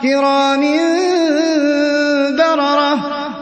كِرَامٍ